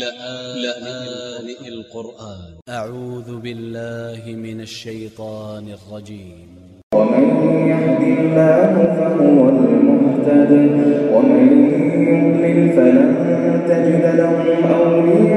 لآن القرآن. أ ع و ذ ب ا ل ل ه من ا ل ش ي ط ا ن ا ل ر ج ي م و م ن يهد ا ل ل الله فهو المهتد ومن يضلل فلن تجد ي ا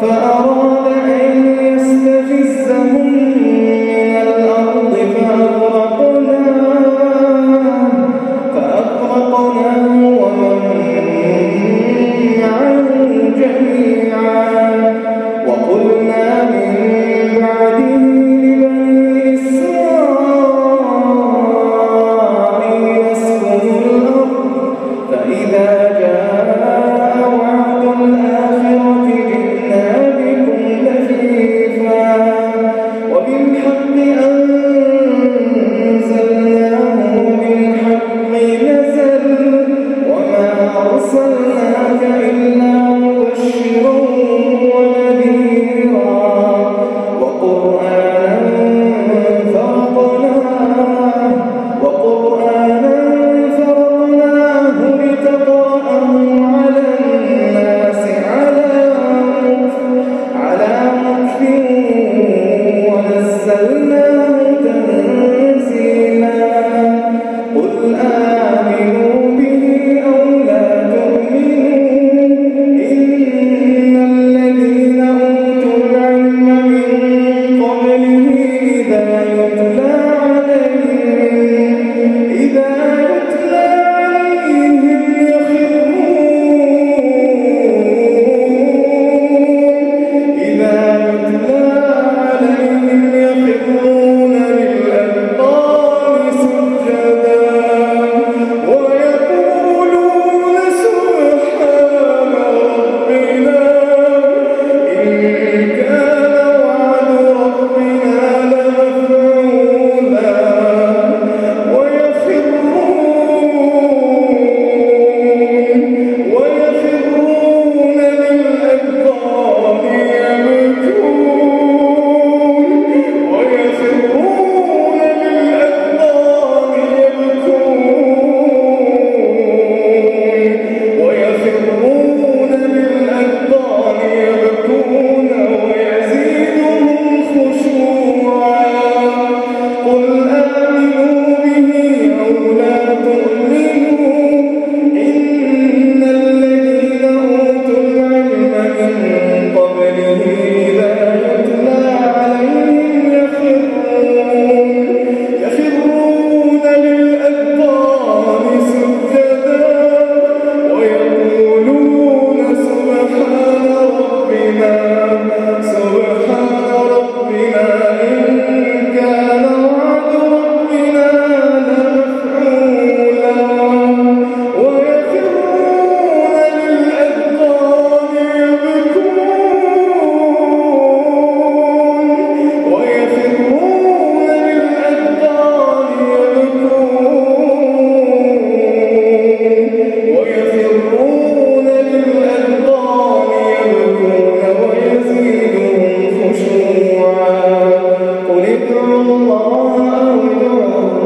فأ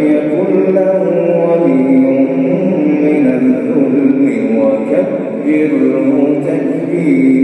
يكن له ولي من الذل وكبره تكبيرا.